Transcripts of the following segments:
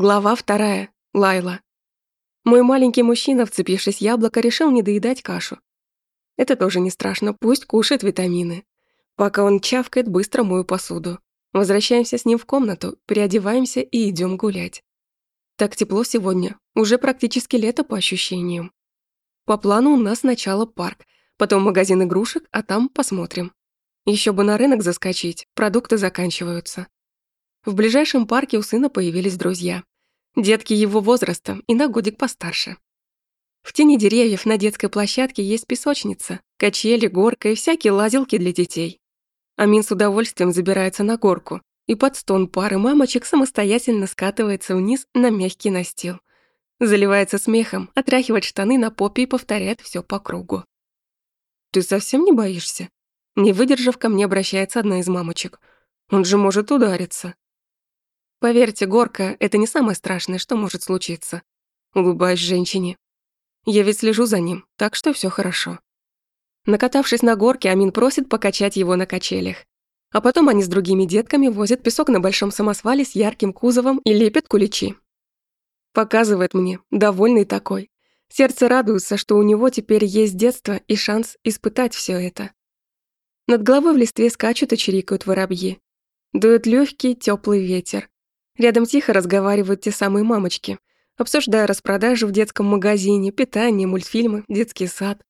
Глава вторая. Лайла. Мой маленький мужчина, вцепившись яблоко, решил не доедать кашу. Это тоже не страшно, пусть кушает витамины. Пока он чавкает, быстро мою посуду. Возвращаемся с ним в комнату, переодеваемся и идем гулять. Так тепло сегодня, уже практически лето по ощущениям. По плану у нас сначала парк, потом магазин игрушек, а там посмотрим. Еще бы на рынок заскочить, продукты заканчиваются. В ближайшем парке у сына появились друзья. Детки его возраста и на годик постарше. В тени деревьев на детской площадке есть песочница, качели, горка и всякие лазилки для детей. Амин с удовольствием забирается на горку и под стон пары мамочек самостоятельно скатывается вниз на мягкий настил. Заливается смехом, отряхивает штаны на попе и повторяет все по кругу. «Ты совсем не боишься?» Не выдержав, ко мне обращается одна из мамочек. «Он же может удариться». Поверьте, горка — это не самое страшное, что может случиться. Улыбаюсь женщине. Я ведь слежу за ним, так что все хорошо. Накатавшись на горке, Амин просит покачать его на качелях. А потом они с другими детками возят песок на большом самосвале с ярким кузовом и лепят куличи. Показывает мне, довольный такой. Сердце радуется, что у него теперь есть детство и шанс испытать все это. Над головой в листве скачут и чирикают воробьи. Дует легкий теплый ветер. Рядом тихо разговаривают те самые мамочки, обсуждая распродажу в детском магазине, питание, мультфильмы, детский сад.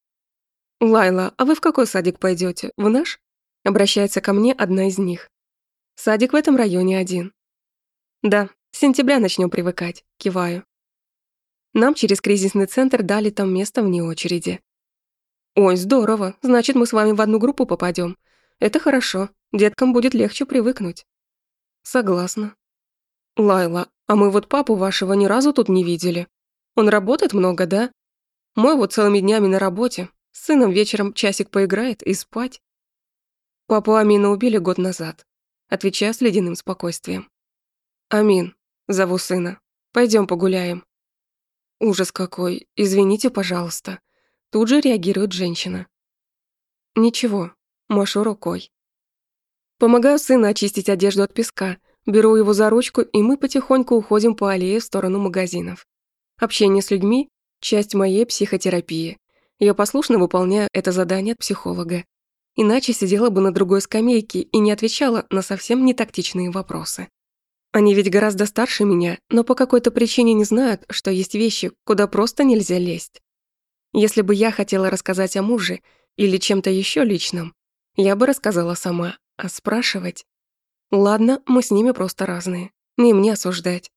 «Лайла, а вы в какой садик пойдете? В наш?» Обращается ко мне одна из них. Садик в этом районе один. Да, с сентября начнем привыкать, киваю. Нам через кризисный центр дали там место вне очереди. Ой, здорово, значит, мы с вами в одну группу попадем. Это хорошо, деткам будет легче привыкнуть. Согласна. «Лайла, а мы вот папу вашего ни разу тут не видели. Он работает много, да? Мой вот целыми днями на работе. С сыном вечером часик поиграет и спать». Папу Амина убили год назад. Отвечаю с ледяным спокойствием. «Амин, зову сына. Пойдем погуляем». Ужас какой, извините, пожалуйста. Тут же реагирует женщина. Ничего, машу рукой. Помогаю сыну очистить одежду от песка, Беру его за ручку, и мы потихоньку уходим по аллее в сторону магазинов. Общение с людьми – часть моей психотерапии. Я послушно выполняю это задание от психолога. Иначе сидела бы на другой скамейке и не отвечала на совсем нетактичные вопросы. Они ведь гораздо старше меня, но по какой-то причине не знают, что есть вещи, куда просто нельзя лезть. Если бы я хотела рассказать о муже или чем-то еще личном, я бы рассказала сама, а спрашивать Ладно, мы с ними просто разные. Не мне осуждать.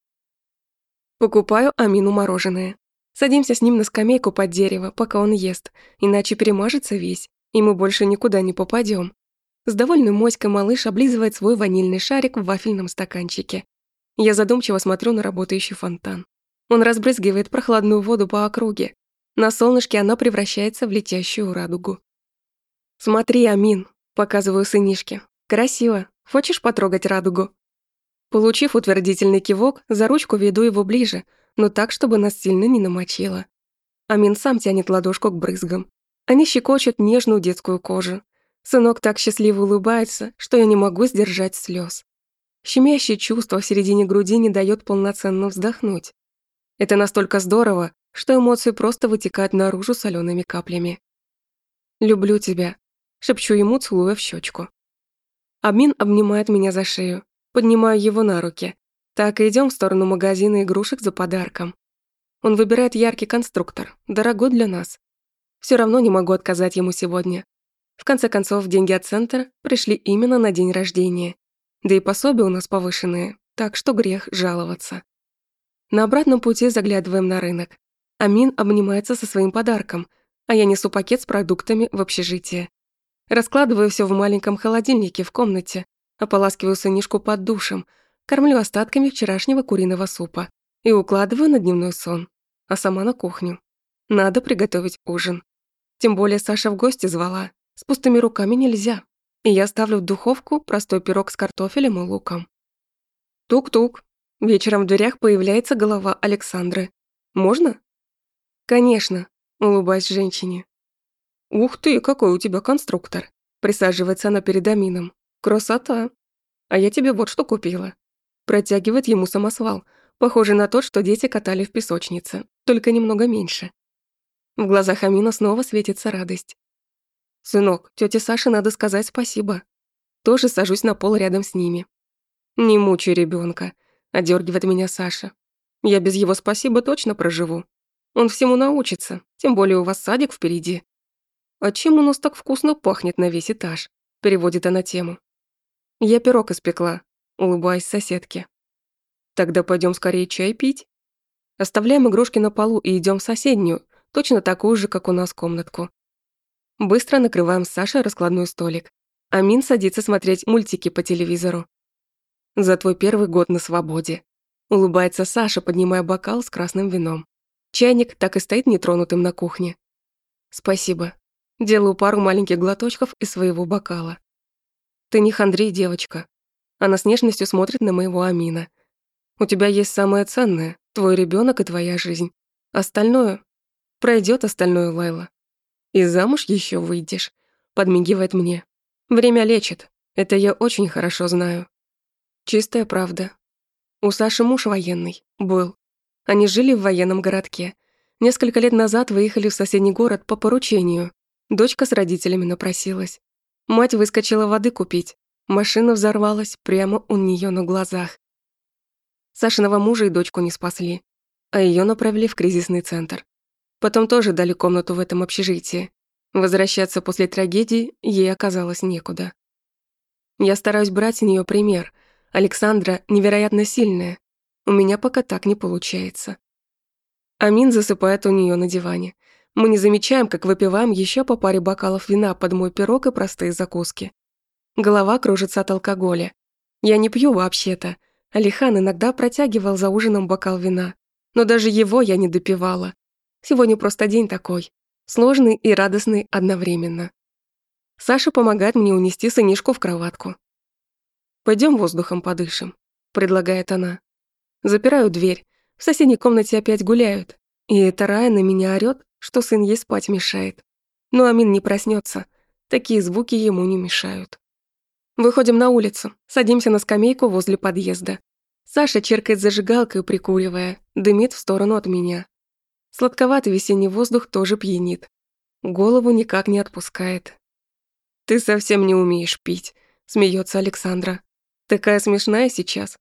Покупаю Амину мороженое. Садимся с ним на скамейку под дерево, пока он ест, иначе перемажется весь, и мы больше никуда не попадем. С довольной моськой малыш облизывает свой ванильный шарик в вафельном стаканчике. Я задумчиво смотрю на работающий фонтан. Он разбрызгивает прохладную воду по округе. На солнышке она превращается в летящую радугу. «Смотри, Амин», — показываю сынишке. «Красиво, Хочешь потрогать радугу?» Получив утвердительный кивок, за ручку веду его ближе, но так, чтобы нас сильно не намочило. Амин сам тянет ладошку к брызгам. Они щекочут нежную детскую кожу. Сынок так счастливо улыбается, что я не могу сдержать слез. Щемящее чувство в середине груди не дает полноценно вздохнуть. Это настолько здорово, что эмоции просто вытекают наружу солеными каплями. «Люблю тебя», — шепчу ему, целуя в щечку. Амин обнимает меня за шею. Поднимаю его на руки. Так и идем в сторону магазина игрушек за подарком. Он выбирает яркий конструктор, дорогой для нас. Все равно не могу отказать ему сегодня. В конце концов, деньги от центра пришли именно на день рождения. Да и пособия у нас повышенные, так что грех жаловаться. На обратном пути заглядываем на рынок. Амин обнимается со своим подарком, а я несу пакет с продуктами в общежитие. Раскладываю все в маленьком холодильнике в комнате, ополаскиваю сынишку под душем, кормлю остатками вчерашнего куриного супа и укладываю на дневной сон, а сама на кухню. Надо приготовить ужин. Тем более Саша в гости звала. С пустыми руками нельзя. И я ставлю в духовку простой пирог с картофелем и луком. Тук-тук. Вечером в дверях появляется голова Александры. «Можно?» «Конечно», — улыбаюсь женщине. «Ух ты, какой у тебя конструктор!» Присаживается она перед Амином. «Красота! А я тебе вот что купила». Протягивает ему самосвал, Похоже на тот, что дети катали в песочнице, только немного меньше. В глазах Амина снова светится радость. «Сынок, тете Саше надо сказать спасибо». Тоже сажусь на пол рядом с ними. «Не мучай ребенка, одергивает меня Саша. «Я без его спасибо точно проживу. Он всему научится, тем более у вас садик впереди». «А чем у нас так вкусно пахнет на весь этаж?» переводит она тему. «Я пирог испекла», улыбаясь соседке. Тогда пойдем скорее чай пить. Оставляем игрушки на полу и идем в соседнюю, точно такую же, как у нас, комнатку. Быстро накрываем с раскладной столик. Амин садится смотреть мультики по телевизору. «За твой первый год на свободе», — улыбается Саша, поднимая бокал с красным вином. Чайник так и стоит нетронутым на кухне. «Спасибо». Делаю пару маленьких глоточков из своего бокала. «Ты не хандри, девочка». Она с нежностью смотрит на моего Амина — у тебя есть самое ценное, твой ребенок и твоя жизнь. Остальное... Пройдет остальное, Лайла. И замуж еще выйдешь, подмигивает мне. Время лечит, это я очень хорошо знаю. Чистая правда. У Саши муж военный, был. Они жили в военном городке. Несколько лет назад выехали в соседний город по поручению. Дочка с родителями напросилась. Мать выскочила воды купить. Машина взорвалась прямо у нее на глазах. Сашиного мужа и дочку не спасли, а ее направили в кризисный центр. Потом тоже дали комнату в этом общежитии. Возвращаться после трагедии ей оказалось некуда. Я стараюсь брать с нее пример. Александра невероятно сильная. У меня пока так не получается. Амин засыпает у нее на диване. Мы не замечаем, как выпиваем еще по паре бокалов вина под мой пирог и простые закуски. Голова кружится от алкоголя. Я не пью вообще-то, Алихан иногда протягивал за ужином бокал вина, но даже его я не допивала. Сегодня просто день такой, сложный и радостный одновременно. Саша помогает мне унести сынишку в кроватку. Пойдем воздухом подышим», — предлагает она. Запираю дверь. В соседней комнате опять гуляют. И эта Рая на меня орёт, что сын ей спать мешает. Но Амин не проснется. Такие звуки ему не мешают. Выходим на улицу, садимся на скамейку возле подъезда. Саша черкает зажигалкой, прикуривая, дымит в сторону от меня. Сладковатый весенний воздух тоже пьянит. Голову никак не отпускает. «Ты совсем не умеешь пить», — смеется Александра. «Такая смешная сейчас.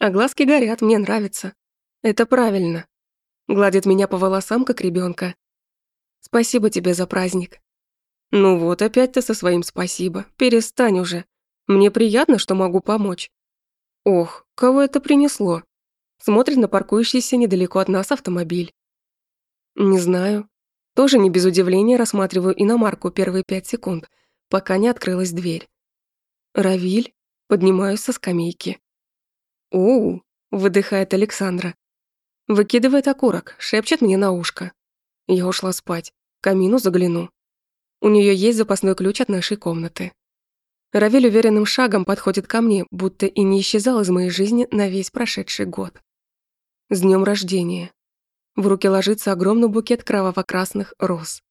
А глазки горят, мне нравится. Это правильно». Гладит меня по волосам, как ребенка. «Спасибо тебе за праздник». «Ну вот, опять ты со своим спасибо. Перестань уже. Мне приятно, что могу помочь. Ох, кого это принесло? Смотрит на паркующийся недалеко от нас автомобиль. Не знаю. Тоже не без удивления рассматриваю иномарку первые пять секунд, пока не открылась дверь. Равиль, поднимаюсь со скамейки. «Оу!» — выдыхает Александра. Выкидывает окурок, шепчет мне на ушко. Я ушла спать, к камину загляну. У нее есть запасной ключ от нашей комнаты. Равиль уверенным шагом подходит ко мне, будто и не исчезал из моей жизни на весь прошедший год. С днем рождения. В руки ложится огромный букет кроваво-красных роз.